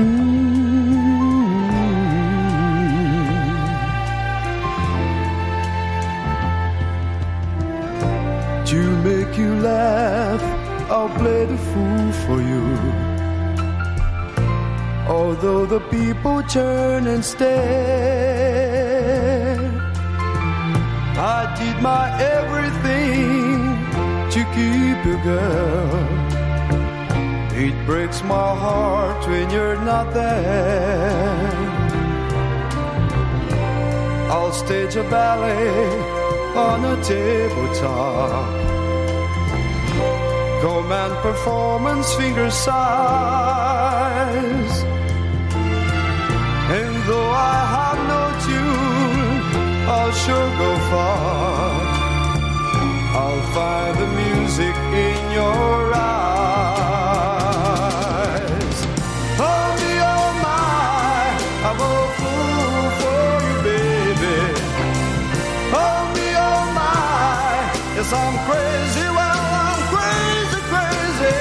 Mm. To make you laugh, I'll play the fool for you. Although the people turn and stare, I did my everything to keep you, girl. It breaks my heart when you're not there. I'll stage a ballet on a tabletop. Command performance finger size. And though I have no tune, I'll sure go far. I'll find the music in your I'm crazy, well I'm crazy, crazy.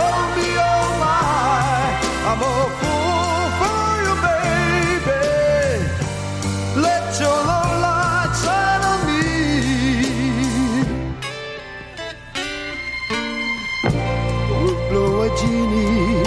Oh me, oh my, I'm a fool for you, baby. Let your love light shine on me. We'll blow a genie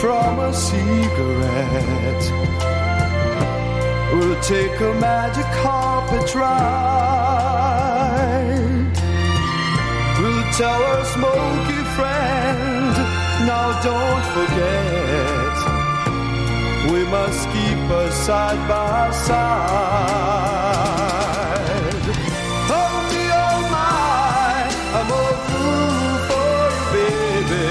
from a cigarette. We'll take a magic carpet ride. Our smoky friend, now don't forget. We must keep us side by side. Oh me, oh my, I'm a fool for you, baby.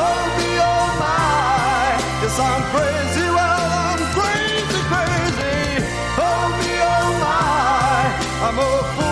Oh me, oh my, yes I'm crazy, well I'm crazy, crazy. Oh me, oh my, I'm a fool